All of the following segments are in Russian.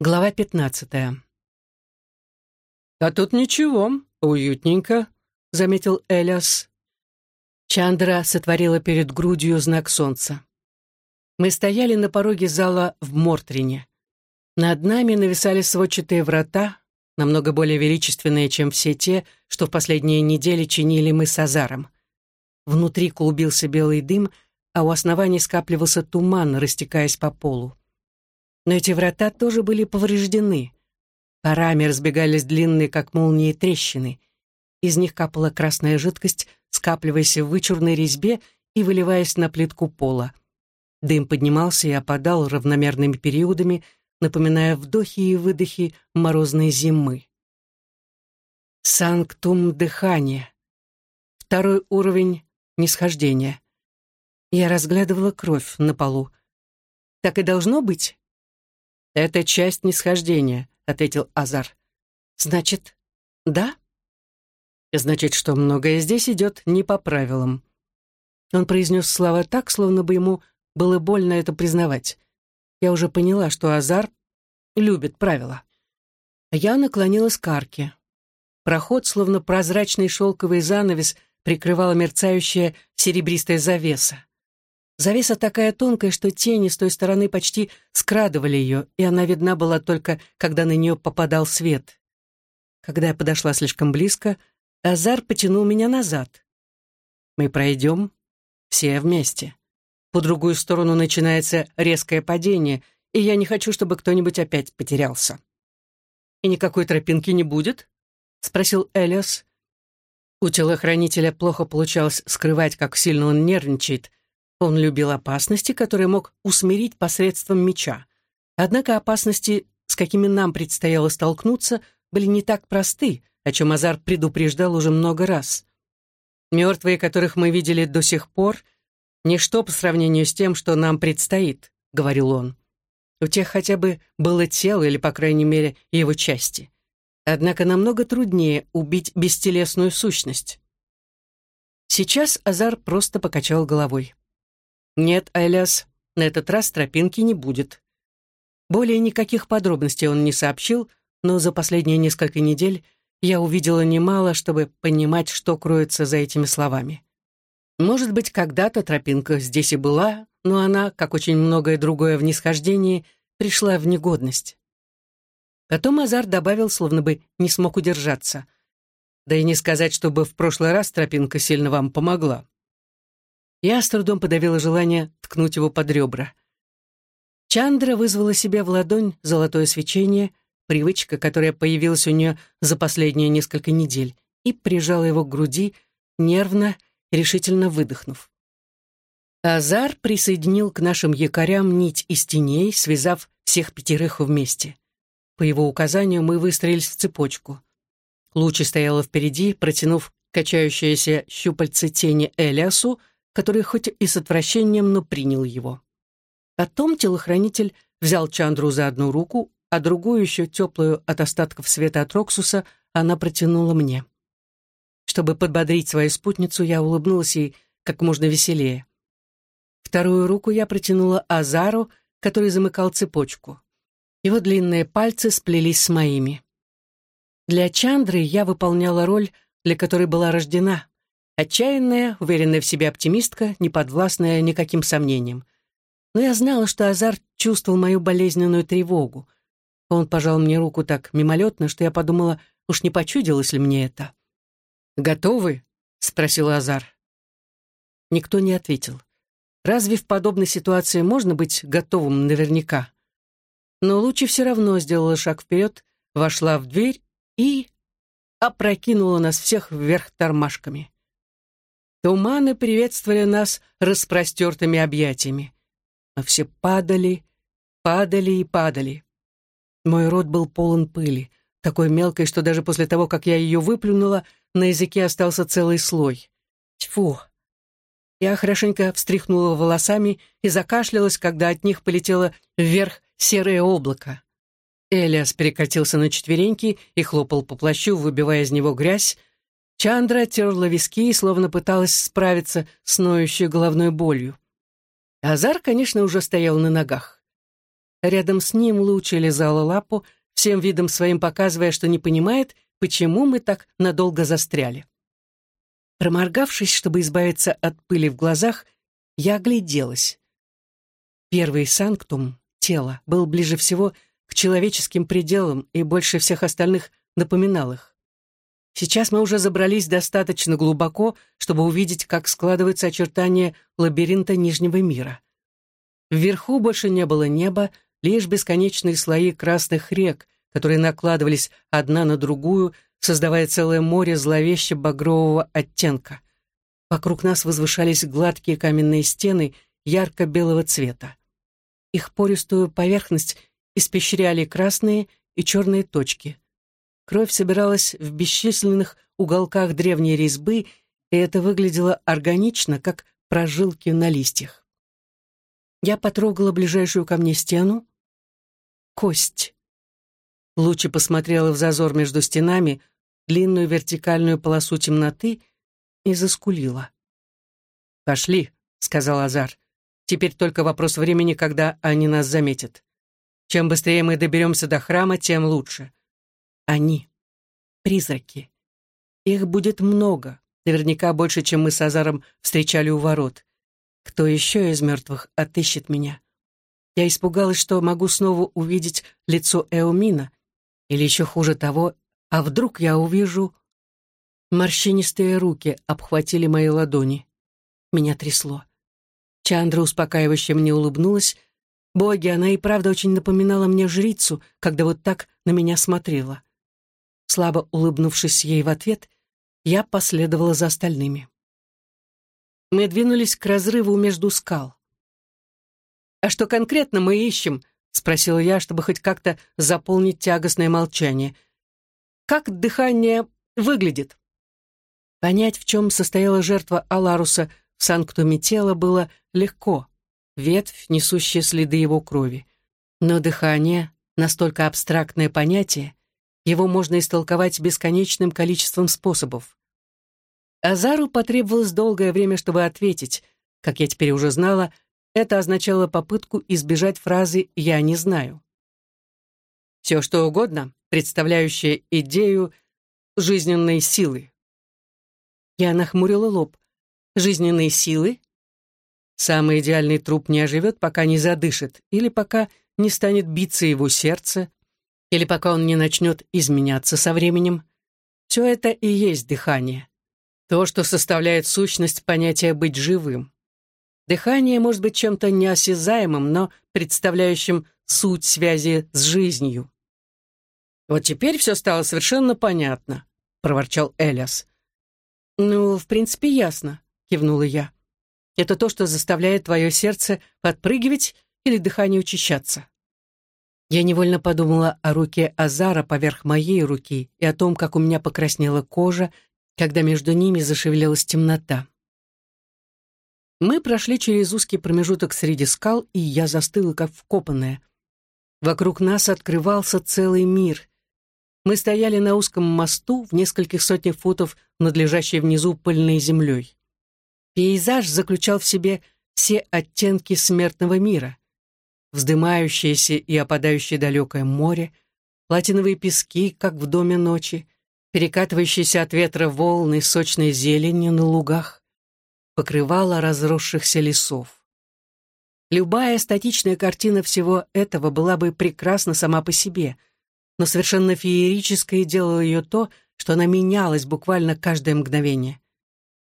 Глава пятнадцатая. «А тут ничего, уютненько», — заметил Элиас. Чандра сотворила перед грудью знак солнца. Мы стояли на пороге зала в Мортрине. Над нами нависали сводчатые врата, намного более величественные, чем все те, что в последние недели чинили мы с Азаром. Внутри клубился белый дым, а у основания скапливался туман, растекаясь по полу. Но эти врата тоже были повреждены. Парами разбегались длинные, как молнии, трещины. Из них капала красная жидкость, скапливаясь в вычурной резьбе и выливаясь на плитку пола. Дым поднимался и опадал равномерными периодами, напоминая вдохи и выдохи морозной зимы. Санктум дыхания. Второй уровень нисхождения. Я разглядывала кровь на полу. Так и должно быть? «Это часть нисхождения», — ответил Азар. «Значит, да?» «Значит, что многое здесь идет не по правилам». Он произнес слова так, словно бы ему было больно это признавать. Я уже поняла, что Азар любит правила. Я наклонилась к арке. Проход, словно прозрачный шелковый занавес, прикрывала мерцающая серебристая завеса. Завеса такая тонкая, что тени с той стороны почти скрадывали ее, и она видна была только, когда на нее попадал свет. Когда я подошла слишком близко, Азар потянул меня назад. Мы пройдем все вместе. По другую сторону начинается резкое падение, и я не хочу, чтобы кто-нибудь опять потерялся. «И никакой тропинки не будет?» — спросил Элиас. У телохранителя плохо получалось скрывать, как сильно он нервничает, он любил опасности, которые мог усмирить посредством меча. Однако опасности, с какими нам предстояло столкнуться, были не так просты, о чем Азар предупреждал уже много раз. Мертвые, которых мы видели до сих пор, ничто по сравнению с тем, что нам предстоит, — говорил он. У тех хотя бы было тело или, по крайней мере, его части. Однако намного труднее убить бестелесную сущность. Сейчас Азар просто покачал головой. «Нет, Элиас, на этот раз тропинки не будет». Более никаких подробностей он не сообщил, но за последние несколько недель я увидела немало, чтобы понимать, что кроется за этими словами. Может быть, когда-то тропинка здесь и была, но она, как очень многое другое в нисхождении, пришла в негодность. Потом Азар добавил, словно бы не смог удержаться. Да и не сказать, чтобы в прошлый раз тропинка сильно вам помогла. Я с трудом подавила желание ткнуть его под ребра. Чандра вызвала себе в ладонь золотое свечение, привычка, которая появилась у нее за последние несколько недель, и прижала его к груди, нервно, решительно выдохнув. Азар присоединил к нашим якорям нить из теней, связав всех пятерых вместе. По его указанию мы выстроились в цепочку. Лучи стояла впереди, протянув качающееся щупальце тени Элиасу, который хоть и с отвращением, но принял его. Потом телохранитель взял Чандру за одну руку, а другую, еще теплую от остатков света от Роксуса, она протянула мне. Чтобы подбодрить свою спутницу, я улыбнулась ей как можно веселее. Вторую руку я протянула Азару, который замыкал цепочку. Его длинные пальцы сплелись с моими. Для Чандры я выполняла роль, для которой была рождена. Отчаянная, уверенная в себе оптимистка, не подвластная никаким сомнениям. Но я знала, что Азар чувствовал мою болезненную тревогу. Он пожал мне руку так мимолетно, что я подумала, уж не почудилось ли мне это. «Готовы?» — спросил Азар. Никто не ответил. Разве в подобной ситуации можно быть готовым наверняка? Но Лучи все равно сделала шаг вперед, вошла в дверь и опрокинула нас всех вверх тормашками. Туманы приветствовали нас распростертыми объятиями. Мы все падали, падали и падали. Мой рот был полон пыли, такой мелкой, что даже после того, как я ее выплюнула, на языке остался целый слой. Тьфу! Я хорошенько встряхнула волосами и закашлялась, когда от них полетело вверх серое облако. Элиас перекатился на четвереньки и хлопал по плащу, выбивая из него грязь, Чандра терла виски и словно пыталась справиться с ноющей головной болью. Азар, конечно, уже стоял на ногах. Рядом с ним Луча лизала лапу, всем видом своим показывая, что не понимает, почему мы так надолго застряли. Проморгавшись, чтобы избавиться от пыли в глазах, я огляделась. Первый санктум, тело, был ближе всего к человеческим пределам и больше всех остальных напоминал их. Сейчас мы уже забрались достаточно глубоко, чтобы увидеть, как складываются очертания лабиринта Нижнего мира. Вверху больше не было неба, лишь бесконечные слои красных рек, которые накладывались одна на другую, создавая целое море зловеще багрового оттенка. Вокруг нас возвышались гладкие каменные стены ярко-белого цвета. Их пористую поверхность испещряли красные и черные точки. Кровь собиралась в бесчисленных уголках древней резьбы, и это выглядело органично, как прожилки на листьях. Я потрогала ближайшую ко мне стену. Кость. Лучи посмотрела в зазор между стенами, длинную вертикальную полосу темноты и заскулила. «Пошли», — сказал Азар. «Теперь только вопрос времени, когда они нас заметят. Чем быстрее мы доберемся до храма, тем лучше. Они. Призраки. Их будет много, наверняка больше, чем мы с Азаром встречали у ворот. Кто еще из мертвых отыщет меня? Я испугалась, что могу снова увидеть лицо Эомина, или еще хуже того, а вдруг я увижу... Морщинистые руки обхватили мои ладони. Меня трясло. Чандра успокаивающе мне улыбнулась. Боги, она и правда очень напоминала мне жрицу, когда вот так на меня смотрела. Слабо улыбнувшись ей в ответ, я последовала за остальными. Мы двинулись к разрыву между скал. «А что конкретно мы ищем?» — спросила я, чтобы хоть как-то заполнить тягостное молчание. «Как дыхание выглядит?» Понять, в чем состояла жертва Аларуса в санктуме тела, было легко. Ветвь, несущая следы его крови. Но дыхание — настолько абстрактное понятие, его можно истолковать бесконечным количеством способов. Азару потребовалось долгое время, чтобы ответить. Как я теперь уже знала, это означало попытку избежать фразы «я не знаю». Все что угодно, представляющее идею жизненной силы. Я нахмурила лоб. Жизненные силы? Самый идеальный труп не оживет, пока не задышит, или пока не станет биться его сердце, или пока он не начнет изменяться со временем. Все это и есть дыхание. То, что составляет сущность понятия «быть живым». Дыхание может быть чем-то неосязаемым, но представляющим суть связи с жизнью. «Вот теперь все стало совершенно понятно», — проворчал Элиас. «Ну, в принципе, ясно», — кивнула я. «Это то, что заставляет твое сердце подпрыгивать или дыхание учащаться». Я невольно подумала о руке Азара поверх моей руки и о том, как у меня покраснела кожа, когда между ними зашевелилась темнота. Мы прошли через узкий промежуток среди скал, и я застыла, как вкопанная. Вокруг нас открывался целый мир. Мы стояли на узком мосту в нескольких сотнях футов над лежащей внизу пыльной землей. Пейзаж заключал в себе все оттенки смертного мира. Вздымающееся и опадающее далекое море, платиновые пески, как в доме ночи, перекатывающиеся от ветра волны сочной зелени на лугах, покрывало разросшихся лесов. Любая статичная картина всего этого была бы прекрасна сама по себе, но совершенно феерическое делало ее то, что она менялась буквально каждое мгновение.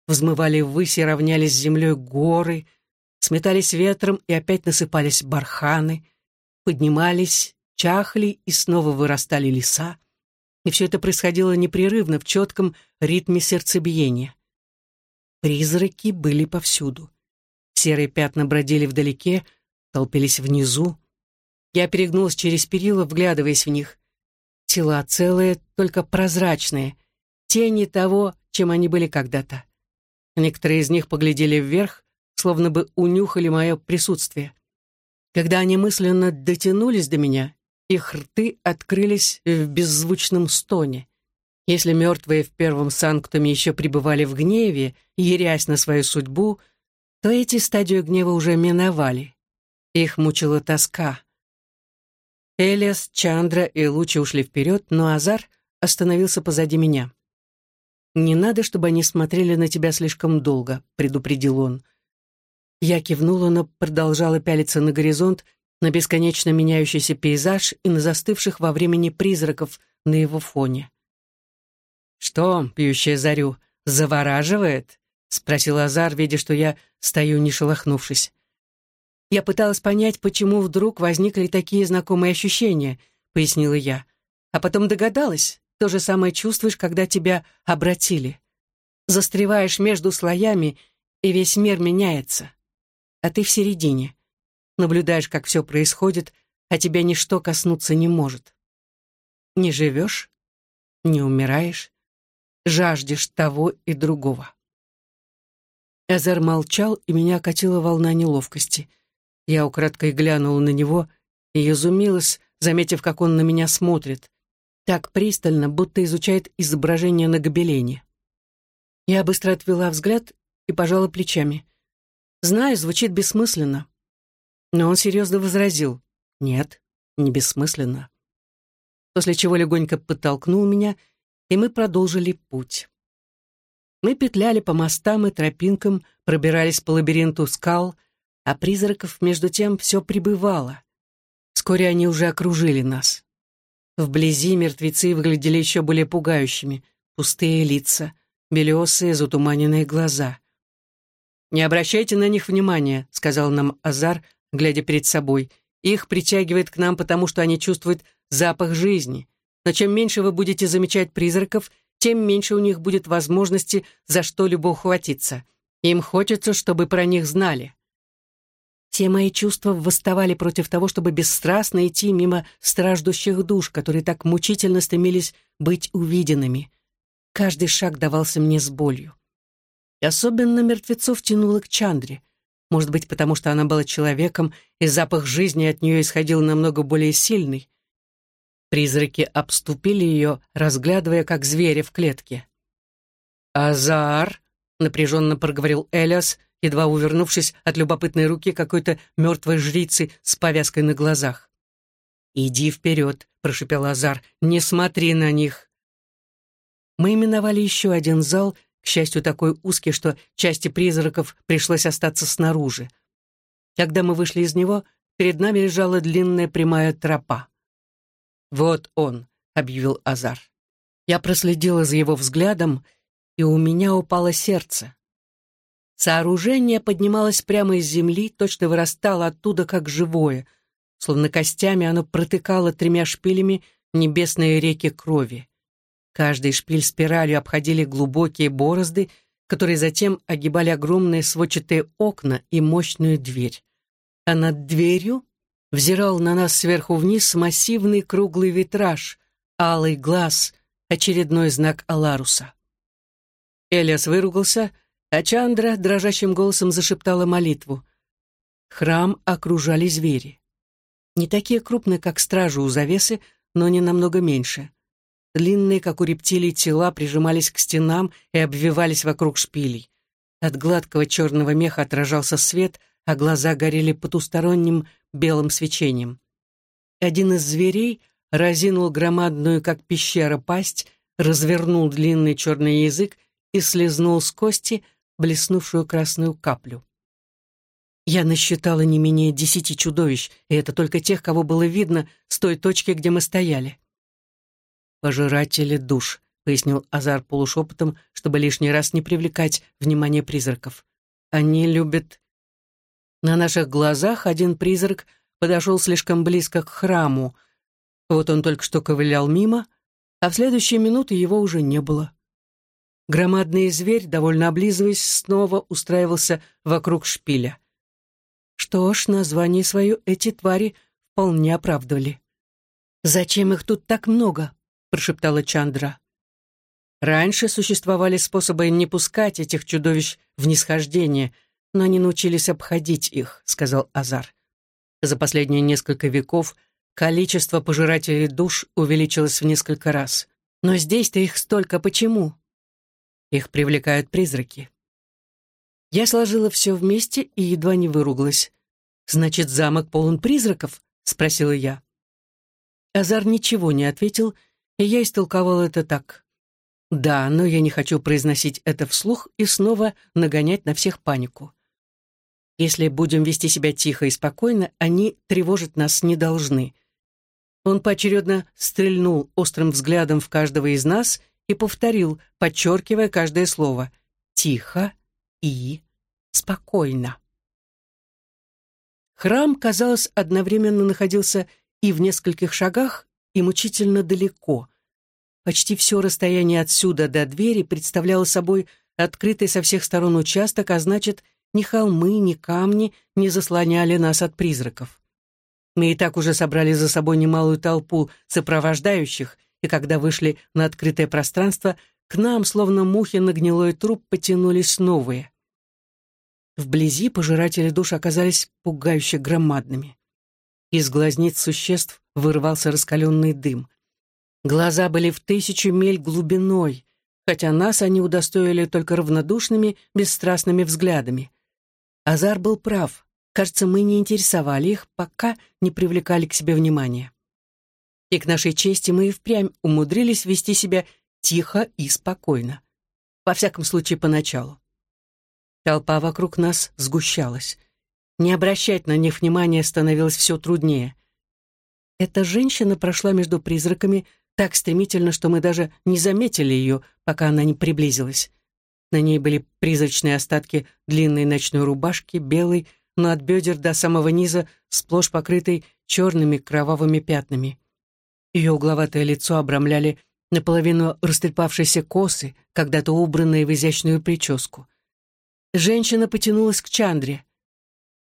Взмывали ввысь и равнялись с землей горы, сметались ветром и опять насыпались барханы, поднимались, чахли и снова вырастали леса и все это происходило непрерывно в четком ритме сердцебиения. Призраки были повсюду. Серые пятна бродили вдалеке, толпились внизу. Я перегнулась через перила, вглядываясь в них. Тела целые, только прозрачные, тени того, чем они были когда-то. Некоторые из них поглядели вверх, словно бы унюхали мое присутствие. Когда они мысленно дотянулись до меня, их рты открылись в беззвучном стоне. Если мертвые в первом санктуме еще пребывали в гневе, ярясь на свою судьбу, то эти стадию гнева уже миновали. Их мучила тоска. Элиас, Чандра и Лучи ушли вперед, но Азар остановился позади меня. «Не надо, чтобы они смотрели на тебя слишком долго», — предупредил он. Я кивнула, но продолжала пялиться на горизонт, на бесконечно меняющийся пейзаж и на застывших во времени призраков на его фоне. «Что, пьющая зарю, завораживает?» — спросил Азар, видя, что я стою, не шелохнувшись. «Я пыталась понять, почему вдруг возникли такие знакомые ощущения», — пояснила я. «А потом догадалась, то же самое чувствуешь, когда тебя обратили. Застреваешь между слоями, и весь мир меняется. А ты в середине. Наблюдаешь, как все происходит, а тебя ничто коснуться не может. Не живешь, не умираешь, жаждешь того и другого. Эзер молчал, и меня окатила волна неловкости. Я украдкой глянула на него и изумилась, заметив, как он на меня смотрит так пристально, будто изучает изображение на гобелене. Я быстро отвела взгляд и пожала плечами. Знаю, звучит бессмысленно. Но он серьезно возразил. Нет, не бессмысленно. После чего легонько подтолкнул меня, и мы продолжили путь. Мы петляли по мостам и тропинкам, пробирались по лабиринту скал, а призраков между тем все прибывало. Вскоре они уже окружили нас. Вблизи мертвецы выглядели еще более пугающими. Пустые лица, белесые, затуманенные глаза. «Не обращайте на них внимания», — сказал нам Азар, глядя перед собой. «Их притягивает к нам, потому что они чувствуют запах жизни. Но чем меньше вы будете замечать призраков, тем меньше у них будет возможности за что-либо ухватиться. Им хочется, чтобы про них знали». Все мои чувства восставали против того, чтобы бесстрастно идти мимо страждущих душ, которые так мучительно стремились быть увиденными. Каждый шаг давался мне с болью. И особенно мертвецов тянуло к Чандре. Может быть, потому что она была человеком, и запах жизни от нее исходил намного более сильный. Призраки обступили ее, разглядывая, как звери в клетке. «Азар!» — напряженно проговорил Элиас, едва увернувшись от любопытной руки какой-то мертвой жрицы с повязкой на глазах. «Иди вперед», — прошепел Азар, — «не смотри на них». Мы именовали еще один зал, счастью, такой узкий, что части призраков пришлось остаться снаружи. Когда мы вышли из него, перед нами лежала длинная прямая тропа. «Вот он», — объявил Азар. Я проследила за его взглядом, и у меня упало сердце. Сооружение поднималось прямо из земли, точно вырастало оттуда, как живое. Словно костями оно протыкало тремя шпилями небесные реки крови. Каждый шпиль спиралью обходили глубокие борозды, которые затем огибали огромные сводчатые окна и мощную дверь. А над дверью взирал на нас сверху вниз массивный круглый витраж, алый глаз, очередной знак Аларуса. Элиас выругался — а Чандра дрожащим голосом зашептала молитву. Храм окружали звери. Не такие крупные, как стражи у завесы, но не намного меньше. Длинные, как у рептилий, тела прижимались к стенам и обвивались вокруг шпилей. От гладкого черного меха отражался свет, а глаза горели потусторонним белым свечением. Один из зверей разинул громадную, как пещера, пасть, развернул длинный черный язык и слезнул с кости, блеснувшую красную каплю. Я насчитала не менее десяти чудовищ, и это только тех, кого было видно с той точки, где мы стояли. «Пожиратели душ», — пояснил Азар полушепотом, чтобы лишний раз не привлекать внимание призраков. «Они любят...» На наших глазах один призрак подошел слишком близко к храму. Вот он только что ковылял мимо, а в следующие минуты его уже не было. Громадный зверь, довольно облизываясь, снова устраивался вокруг шпиля. Что ж, название свое эти твари вполне оправдывали. «Зачем их тут так много?» — прошептала Чандра. Раньше существовали способы не пускать этих чудовищ в нисхождение, но они научились обходить их, — сказал Азар. За последние несколько веков количество пожирателей душ увеличилось в несколько раз. Но здесь-то их столько почему? Их привлекают призраки. Я сложила все вместе и едва не выругалась. «Значит, замок полон призраков?» — спросила я. Азар ничего не ответил, и я истолковал это так. Да, но я не хочу произносить это вслух и снова нагонять на всех панику. Если будем вести себя тихо и спокойно, они тревожить нас не должны. Он поочередно стрельнул острым взглядом в каждого из нас и повторил, подчеркивая каждое слово «тихо» и «спокойно». Храм, казалось, одновременно находился и в нескольких шагах, и мучительно далеко. Почти все расстояние отсюда до двери представляло собой открытый со всех сторон участок, а значит, ни холмы, ни камни не заслоняли нас от призраков. Мы и так уже собрали за собой немалую толпу сопровождающих, и когда вышли на открытое пространство, к нам, словно мухи на гнилой труп, потянулись новые. Вблизи пожиратели душ оказались пугающе громадными. Из глазниц существ вырывался раскаленный дым. Глаза были в тысячу миль глубиной, хотя нас они удостоили только равнодушными, бесстрастными взглядами. Азар был прав. Кажется, мы не интересовали их, пока не привлекали к себе внимания. И к нашей чести мы и впрямь умудрились вести себя тихо и спокойно. Во всяком случае, поначалу. Толпа вокруг нас сгущалась. Не обращать на них внимания становилось все труднее. Эта женщина прошла между призраками так стремительно, что мы даже не заметили ее, пока она не приблизилась. На ней были призрачные остатки длинной ночной рубашки, белой, но от бедер до самого низа сплошь покрытой черными кровавыми пятнами. Ее угловатое лицо обрамляли наполовину растрепавшиеся косы, когда-то убранные в изящную прическу. Женщина потянулась к Чандре.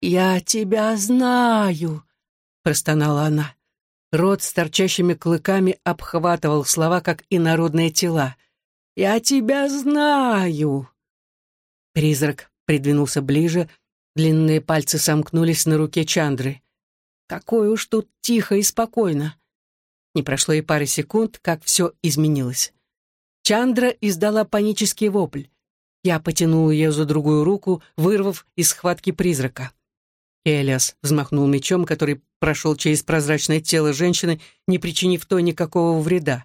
«Я тебя знаю», — простонала она. Рот с торчащими клыками обхватывал слова, как инородные тела. «Я тебя знаю!» Призрак придвинулся ближе, длинные пальцы сомкнулись на руке Чандры. «Какое уж тут тихо и спокойно!» Не прошло и пары секунд, как все изменилось. Чандра издала панический вопль. Я потянул ее за другую руку, вырвав из схватки призрака. Элиас взмахнул мечом, который прошел через прозрачное тело женщины, не причинив той никакого вреда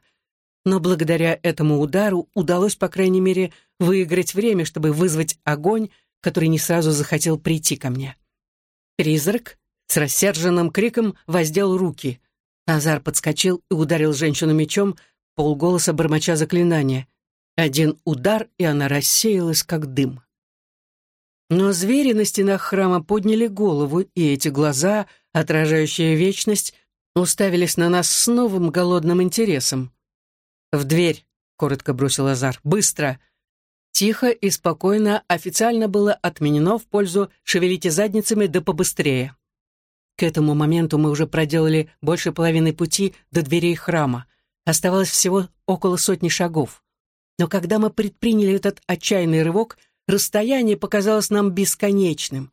но благодаря этому удару удалось, по крайней мере, выиграть время, чтобы вызвать огонь, который не сразу захотел прийти ко мне. Призрак с рассерженным криком воздел руки. Азар подскочил и ударил женщину мечом, полголоса бормоча заклинания. Один удар, и она рассеялась, как дым. Но звери на стенах храма подняли голову, и эти глаза, отражающие вечность, уставились на нас с новым голодным интересом. «В дверь!» — коротко бросил Азар. «Быстро!» Тихо и спокойно официально было отменено в пользу «шевелите задницами да побыстрее». К этому моменту мы уже проделали больше половины пути до дверей храма. Оставалось всего около сотни шагов. Но когда мы предприняли этот отчаянный рывок, расстояние показалось нам бесконечным.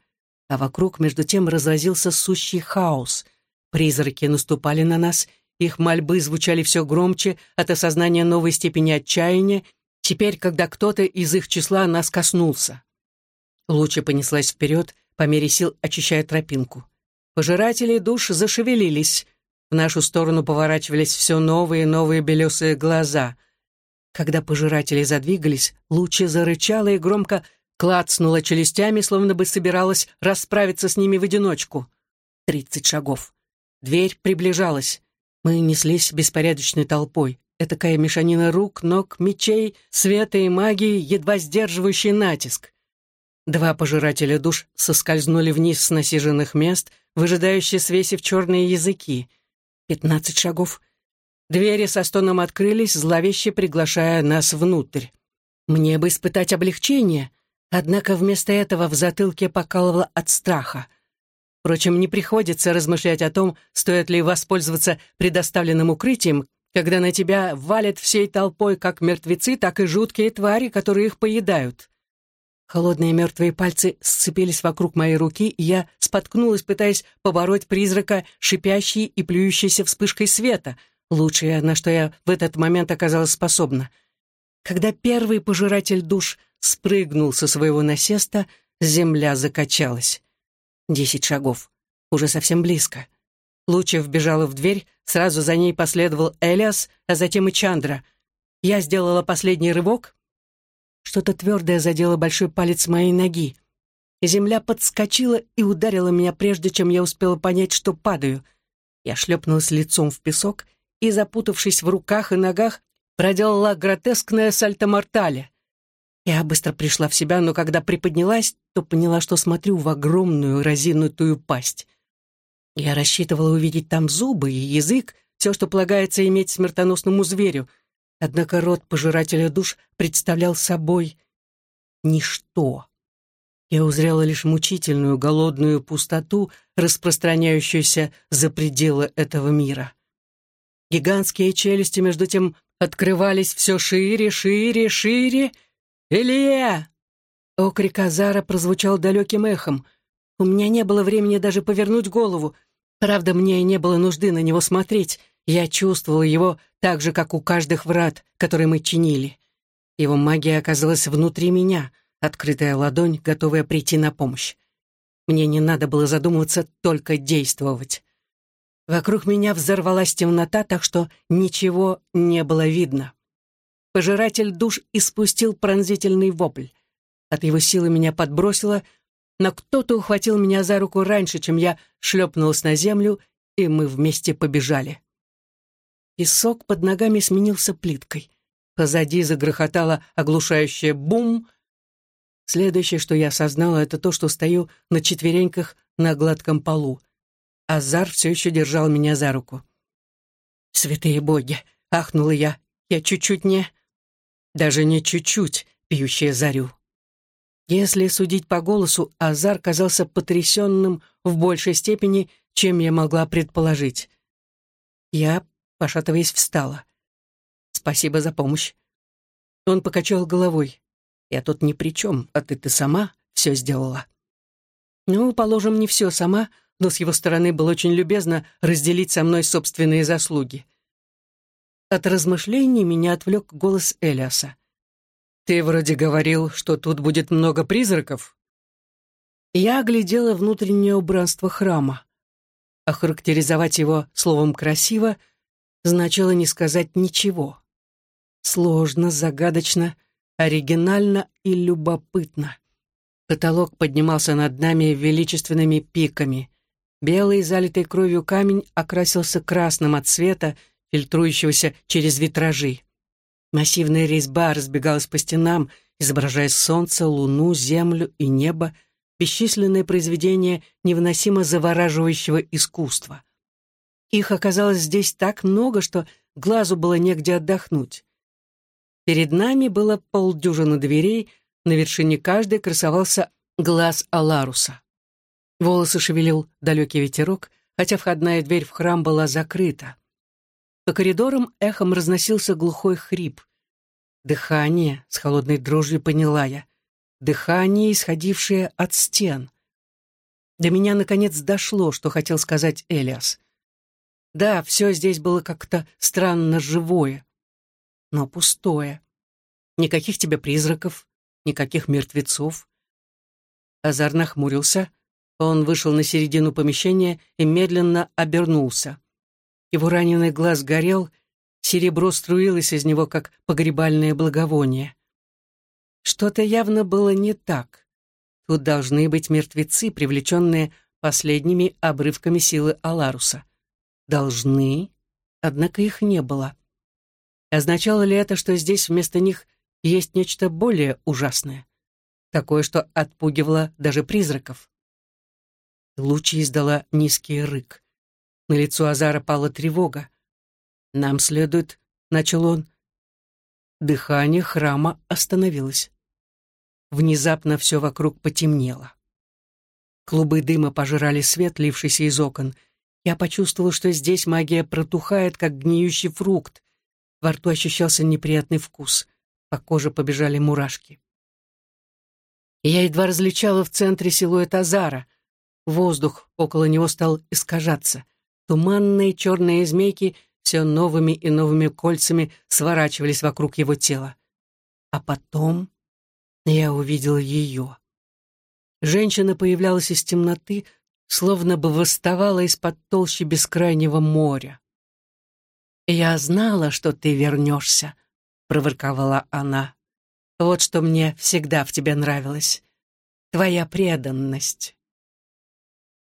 А вокруг, между тем, разразился сущий хаос. Призраки наступали на нас, их мольбы звучали все громче от осознания новой степени отчаяния, теперь, когда кто-то из их числа нас коснулся. Луча понеслась вперед, по мере сил очищая тропинку. Пожиратели душ зашевелились. В нашу сторону поворачивались все новые и новые белесые глаза. Когда пожиратели задвигались, Луча зарычала и громко клацнула челюстями, словно бы собиралась расправиться с ними в одиночку. Тридцать шагов. Дверь приближалась. Мы неслись беспорядочной толпой. Этакая мешанина рук, ног, мечей, света и магии, едва сдерживающий натиск. Два пожирателя душ соскользнули вниз с насиженных мест, выжидающие свесив черные языки. Пятнадцать шагов. Двери со стоном открылись, зловеще приглашая нас внутрь. Мне бы испытать облегчение, однако вместо этого в затылке покалывало от страха. Впрочем, не приходится размышлять о том, стоит ли воспользоваться предоставленным укрытием, когда на тебя валят всей толпой как мертвецы, так и жуткие твари, которые их поедают. Холодные мертвые пальцы сцепились вокруг моей руки, и я споткнулась, пытаясь побороть призрака, шипящей и плюющейся вспышкой света, лучшее, на что я в этот момент оказалась способна. Когда первый пожиратель душ спрыгнул со своего насеста, земля закачалась. Десять шагов. Уже совсем близко. Луча вбежала в дверь, сразу за ней последовал Элиас, а затем и Чандра. Я сделала последний рывок. Что-то твердое задело большой палец моей ноги. Земля подскочила и ударила меня, прежде чем я успела понять, что падаю. Я шлепнулась лицом в песок и, запутавшись в руках и ногах, проделала гротескное сальто-мортале. Я быстро пришла в себя, но когда приподнялась, то поняла, что смотрю в огромную разинутую пасть. Я рассчитывала увидеть там зубы и язык, все, что полагается иметь смертоносному зверю. Однако рот пожирателя душ представлял собой ничто. Я узрела лишь мучительную голодную пустоту, распространяющуюся за пределы этого мира. Гигантские челюсти, между тем, открывались все шире, шире, шире. «Илья!» Окрик Азара прозвучал далеким эхом. У меня не было времени даже повернуть голову. Правда, мне и не было нужды на него смотреть. Я чувствовала его так же, как у каждых врат, которые мы чинили. Его магия оказалась внутри меня, открытая ладонь, готовая прийти на помощь. Мне не надо было задумываться, только действовать. Вокруг меня взорвалась темнота, так что ничего не было видно. Пожиратель душ испустил пронзительный вопль. От его силы меня подбросило, но кто-то ухватил меня за руку раньше, чем я шлепнулась на землю, и мы вместе побежали. Песок под ногами сменился плиткой. Позади загрохотало оглушающее бум. Следующее, что я осознала, это то, что стою на четвереньках на гладком полу. Азар все еще держал меня за руку. «Святые боги!» — ахнула я. «Я чуть-чуть не...» «Даже не чуть-чуть, пьющая зарю». Если судить по голосу, Азар казался потрясенным в большей степени, чем я могла предположить. Я, пошатываясь, встала. «Спасибо за помощь». Он покачал головой. «Я тут ни при чем, а ты-то сама все сделала». «Ну, положим, не все сама», но с его стороны было очень любезно разделить со мной собственные заслуги. От размышлений меня отвлек голос Элиаса. «Ты вроде говорил, что тут будет много призраков?» Я оглядела внутреннее убранство храма. Охарактеризовать его словом «красиво» значило не сказать ничего. Сложно, загадочно, оригинально и любопытно. Потолок поднимался над нами величественными пиками. Белый, залитый кровью камень окрасился красным от света, фильтрующегося через витражи. Массивная резьба разбегалась по стенам, изображая солнце, луну, землю и небо, бесчисленные произведения невыносимо завораживающего искусства. Их оказалось здесь так много, что глазу было негде отдохнуть. Перед нами было полдюжины дверей, на вершине каждой красовался глаз Аларуса. Волосы шевелил далекий ветерок, хотя входная дверь в храм была закрыта. По коридорам эхом разносился глухой хрип. Дыхание, с холодной дрожью поняла я. Дыхание, исходившее от стен. До меня, наконец, дошло, что хотел сказать Элиас. Да, все здесь было как-то странно живое, но пустое. Никаких тебе призраков, никаких мертвецов. Азар нахмурился, он вышел на середину помещения и медленно обернулся. Его раненый глаз горел, серебро струилось из него, как погребальное благовоние. Что-то явно было не так. Тут должны быть мертвецы, привлеченные последними обрывками силы Аларуса. Должны, однако их не было. Означало ли это, что здесь вместо них есть нечто более ужасное? Такое, что отпугивало даже призраков? Лучи издала низкий рык. На лицо Азара пала тревога. «Нам следует...» — начал он. Дыхание храма остановилось. Внезапно все вокруг потемнело. Клубы дыма пожирали свет, лившийся из окон. Я почувствовал, что здесь магия протухает, как гниющий фрукт. Во рту ощущался неприятный вкус. По коже побежали мурашки. Я едва различала в центре силуэт Азара. Воздух около него стал искажаться. Туманные черные змейки все новыми и новыми кольцами сворачивались вокруг его тела. А потом я увидел ее. Женщина появлялась из темноты, словно бы восставала из-под толщи бескрайнего моря. «Я знала, что ты вернешься», — проворковала она. «Вот что мне всегда в тебе нравилось. Твоя преданность».